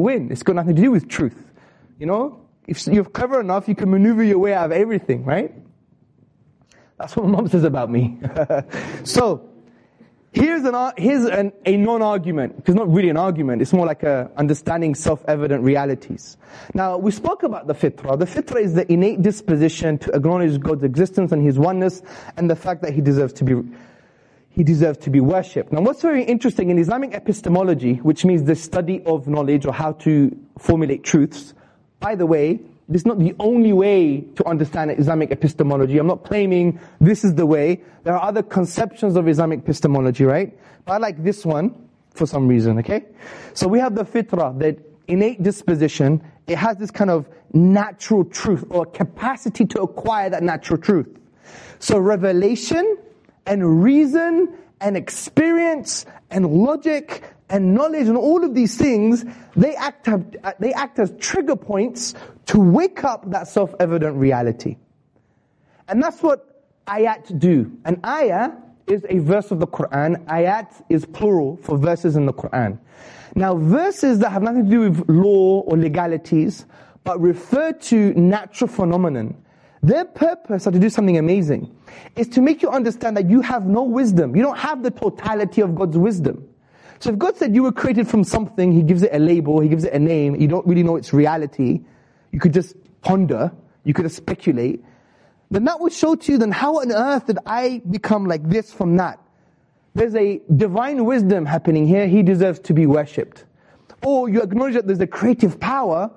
win. It's got nothing to do with truth. You know, if you're clever enough, you can maneuver your way out of everything, right? That's what mom says about me. so, here's an here's an, a non-argument. It's not really an argument. It's more like a understanding self-evident realities. Now, we spoke about the fitrah. The fitrah is the innate disposition to acknowledge God's existence and His oneness, and the fact that He deserves to be he deserves to be worshipped. Now, what's very interesting in Islamic epistemology, which means the study of knowledge or how to formulate truths, by the way, this is not the only way to understand Islamic epistemology. I'm not claiming this is the way. There are other conceptions of Islamic epistemology, right? But I like this one for some reason, okay? So we have the fitrah, that innate disposition. It has this kind of natural truth or capacity to acquire that natural truth. So revelation and reason and experience and logic and knowledge and all of these things, they act, they act as trigger points to wake up that self-evident reality. And that's what ayat do. An ayah is a verse of the Quran. Ayat is plural for verses in the Quran. Now, verses that have nothing to do with law or legalities, but refer to natural phenomenon, their purpose are to do something amazing. Is to make you understand that you have no wisdom. You don't have the totality of God's wisdom. So if God said you were created from something, He gives it a label, He gives it a name, you don't really know its reality, you could just ponder, you could just speculate, then that would show to you then how on earth did I become like this from that? There's a divine wisdom happening here, He deserves to be worshipped. Or you acknowledge that there's a creative power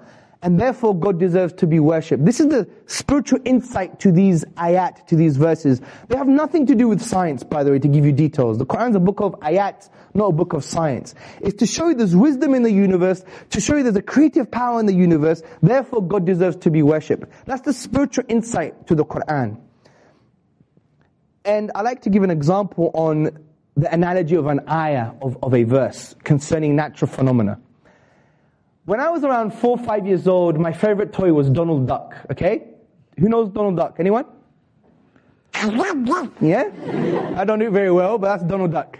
and therefore God deserves to be worshipped. This is the spiritual insight to these ayat, to these verses. They have nothing to do with science, by the way, to give you details. The Quran is a book of ayat, not a book of science. It's to show you there's wisdom in the universe, to show you there's a creative power in the universe, therefore God deserves to be worshipped. That's the spiritual insight to the Quran. And I like to give an example on the analogy of an ayah, of, of a verse, concerning natural phenomena. When I was around four, five years old, my favorite toy was Donald Duck, okay? Who knows Donald Duck? Anyone? Yeah? I don't do it very well, but that's Donald Duck.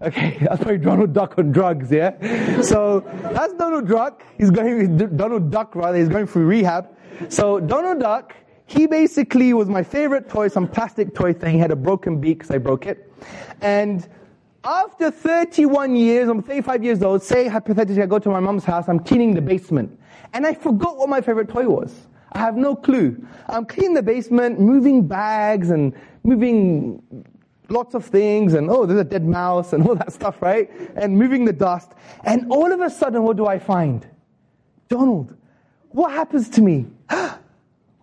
Okay, that's probably Donald Duck on drugs, yeah? So, that's Donald Duck. He's going, Donald Duck rather, he's going through rehab. So, Donald Duck, he basically was my favorite toy, some plastic toy thing. He had a broken beak because I broke it. And after 31 years, I'm 35 years old, say hypothetically I go to my mom's house, I'm cleaning the basement. And I forgot what my favorite toy was. I have no clue. I'm cleaning the basement, moving bags and moving lots of things and oh, there's a dead mouse and all that stuff, right? And moving the dust. And all of a sudden, what do I find? Donald, what happens to me?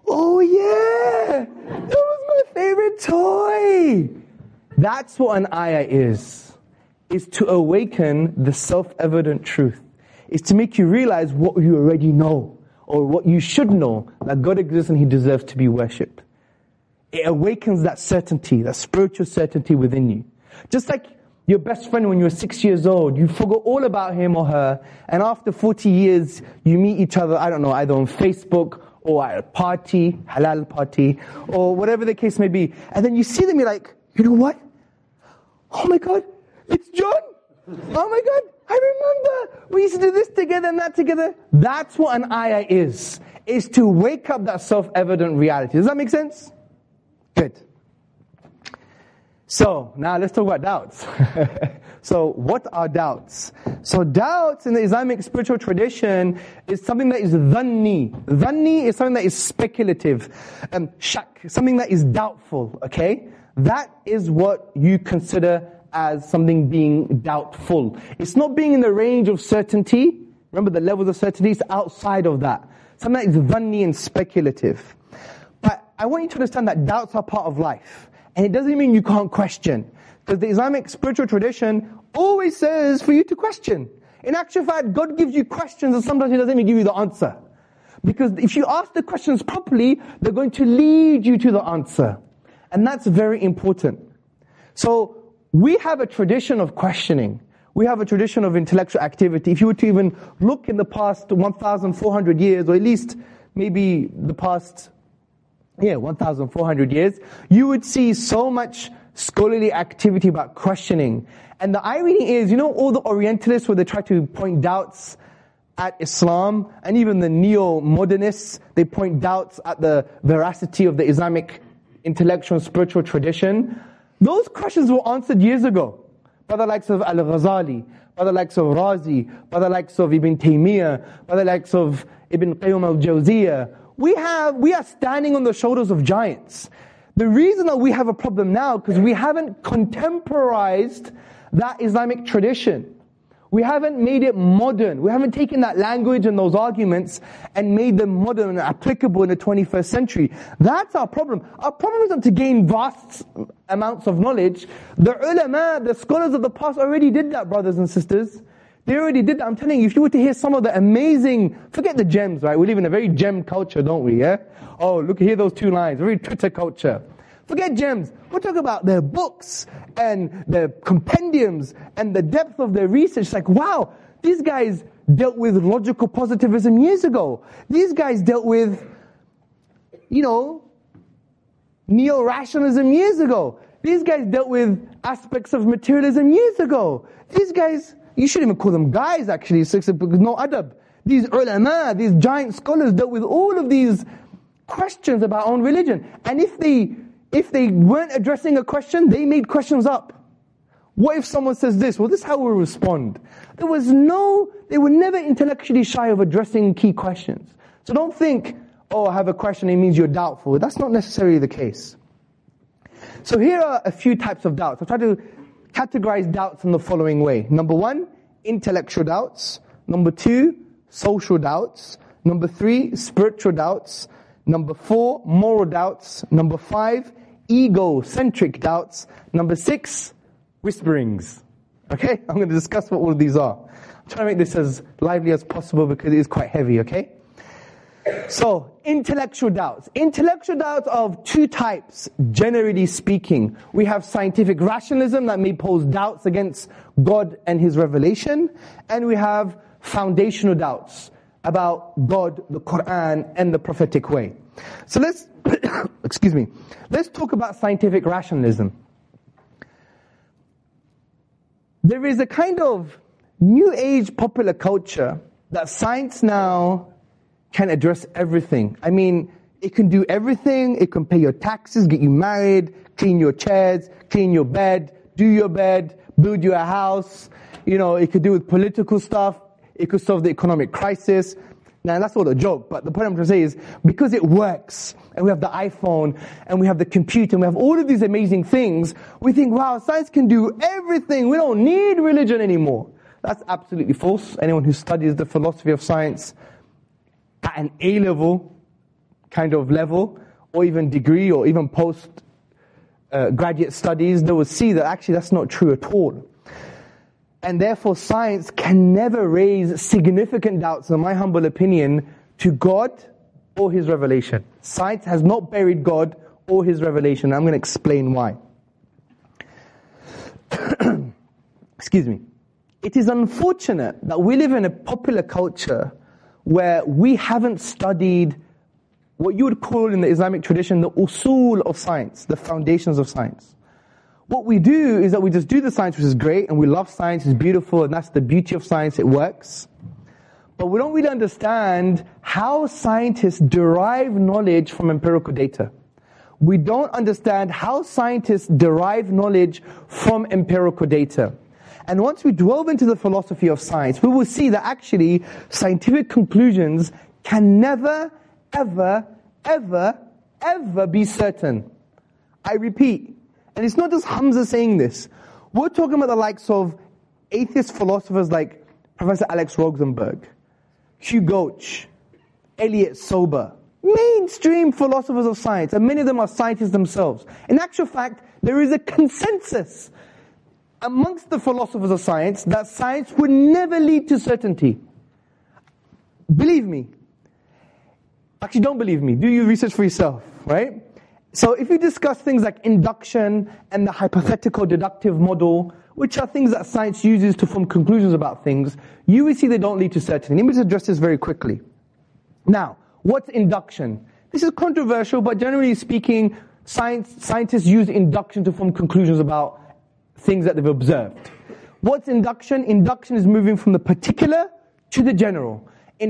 oh yeah! That was my favorite toy! That's what an ayah is is to awaken the self-evident truth. Is to make you realize what you already know, or what you should know, that God exists and He deserves to be worshipped. It awakens that certainty, that spiritual certainty within you. Just like your best friend when you were six years old, you forgot all about him or her, and after 40 years, you meet each other, I don't know, either on Facebook or at a party, halal party, or whatever the case may be. And then you see them, you're like, you know what? Oh my God, it's John. Oh my God, I remember. We used to do this together and that together. That's what an ayah is. Is to wake up that self-evident reality. Does that make sense? Good. So, now let's talk about doubts. so, what are doubts? So, doubts in the Islamic spiritual tradition is something that is dhanni. Dhanni is something that is speculative. Um, shak, something that is doubtful, okay? That is what you consider as something being doubtful. It's not being in the range of certainty. Remember the levels of certainty is outside of that. Something that is dhanni and speculative. But I want you to understand that doubts are part of life. And it doesn't mean you can't question. Because the Islamic spiritual tradition always says for you to question. In actual fact, God gives you questions and sometimes He doesn't even give you the answer. Because if you ask the questions properly, they're going to lead you to the answer. And that's very important. So, we have a tradition of questioning. We have a tradition of intellectual activity. If you were to even look in the past 1,400 years, or at least maybe the past, yeah, 1,400 years, you would see so much scholarly activity about questioning. And the irony is, you know, all the Orientalists where they try to point doubts at Islam, and even the neo-modernists, they point doubts at the veracity of the Islamic intellectual and spiritual tradition. Those questions were answered years ago by the likes of Al-Ghazali, by the likes of Razi, by the likes of Ibn Taymiyyah, by the likes of Ibn Qayyim al-Jawziyah. We have, we are standing on the shoulders of giants. The reason that we have a problem now, because we haven't contemporized that Islamic tradition. We haven't made it modern. We haven't taken that language and those arguments and made them modern and applicable in the 21st century. That's our problem. Our problem isn't to gain vast amounts of knowledge. The ulama, the scholars of the past already did that, brothers and sisters. They already did that. I'm telling you, if you were to hear some of the amazing, forget the gems, right? We live in a very gem culture, don't we? Yeah? Oh, look, hear those two lines. Very Twitter culture. Forget gems. We're talking about their books and their compendiums and the depth of their research. Like, wow, these guys dealt with logical positivism years ago. These guys dealt with, you know, neo-rationalism years ago. These guys dealt with aspects of materialism years ago. These guys, you shouldn't even call them guys actually, because no adab. These ulama, these giant scholars dealt with all of these questions about our own religion. And if they if they weren't addressing a question, they made questions up. What if someone says this? Well, this is how we respond. There was no, they were never intellectually shy of addressing key questions. So don't think, oh, I have a question, it means you're doubtful. That's not necessarily the case. So here are a few types of doubts. I'll try to categorize doubts in the following way. Number one, intellectual doubts. Number two, social doubts. Number three, spiritual doubts. Number four, moral doubts. Number five, egocentric doubts. Number six, whisperings. Okay? I'm going to discuss what all of these are. I'm trying to make this as lively as possible because it is quite heavy, okay? So, intellectual doubts. Intellectual doubts of two types, generally speaking. We have scientific rationalism that may pose doubts against God and His revelation, and we have foundational doubts about God, the Quran, and the prophetic way. So let's, excuse me, let's talk about scientific rationalism. There is a kind of new age popular culture that science now can address everything. I mean, it can do everything. It can pay your taxes, get you married, clean your chairs, clean your bed, do your bed, build you a house. You know, it could do with political stuff. It could solve the economic crisis. Now that's all a joke, but the point I'm trying to say is because it works, and we have the iPhone, and we have the computer, and we have all of these amazing things, we think, wow, science can do everything. We don't need religion anymore. That's absolutely false. Anyone who studies the philosophy of science at an A level kind of level, or even degree, or even post uh, graduate studies, they will see that actually that's not true at all. And therefore, science can never raise significant doubts, in my humble opinion, to God or His revelation. Science has not buried God or His revelation. I'm going to explain why. Excuse me. It is unfortunate that we live in a popular culture where we haven't studied what you would call in the Islamic tradition the usul of science, the foundations of science. What we do is that we just do the science, which is great, and we love science, it's beautiful, and that's the beauty of science, it works. But we don't really understand how scientists derive knowledge from empirical data. We don't understand how scientists derive knowledge from empirical data. And once we delve into the philosophy of science, we will see that actually scientific conclusions can never, ever, ever, ever be certain. I repeat, and it's not just Hamza saying this. We're talking about the likes of atheist philosophers like Professor Alex Rosenberg, Hugh Gauch, Elliott Sober, mainstream philosophers of science, and many of them are scientists themselves. In actual fact, there is a consensus amongst the philosophers of science that science would never lead to certainty. Believe me. Actually, don't believe me. Do your research for yourself, right? So if you discuss things like induction and the hypothetical deductive model, which are things that science uses to form conclusions about things, you will see they don't lead to certainty. Let me just address this very quickly. Now, what's induction? This is controversial, but generally speaking, science, scientists use induction to form conclusions about things that they've observed. What's induction? Induction is moving from the particular to the general.